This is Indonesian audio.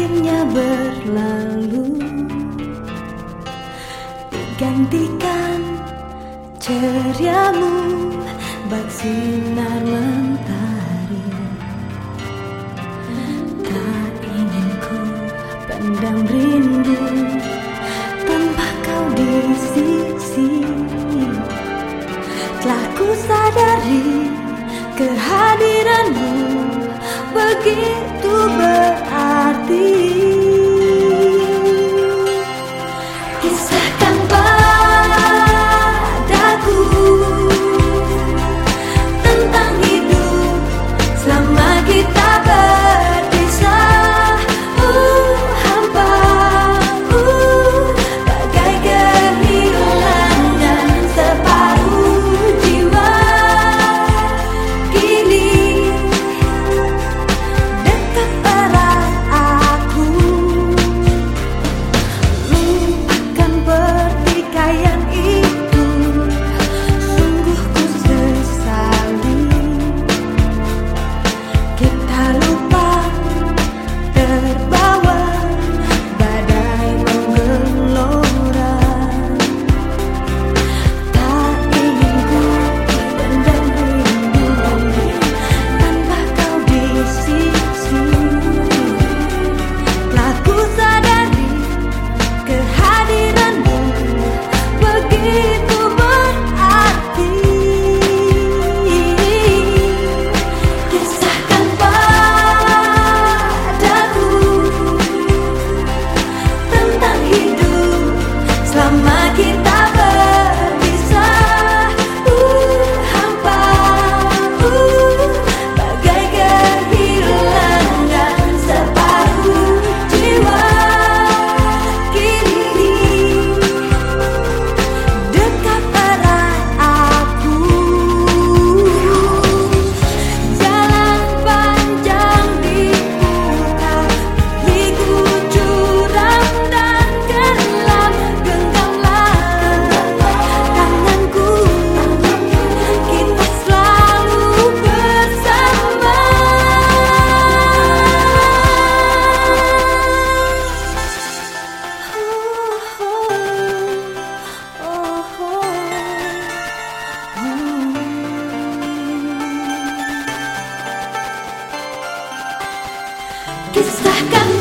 akhirnya berlalu. Digantikan ceriamu bak sinar mentari Tak ingin ku pandang rindu tanpa kau di sisi. Telah ku sadari kehadiranmu begitu berarti be quita. Kisahkan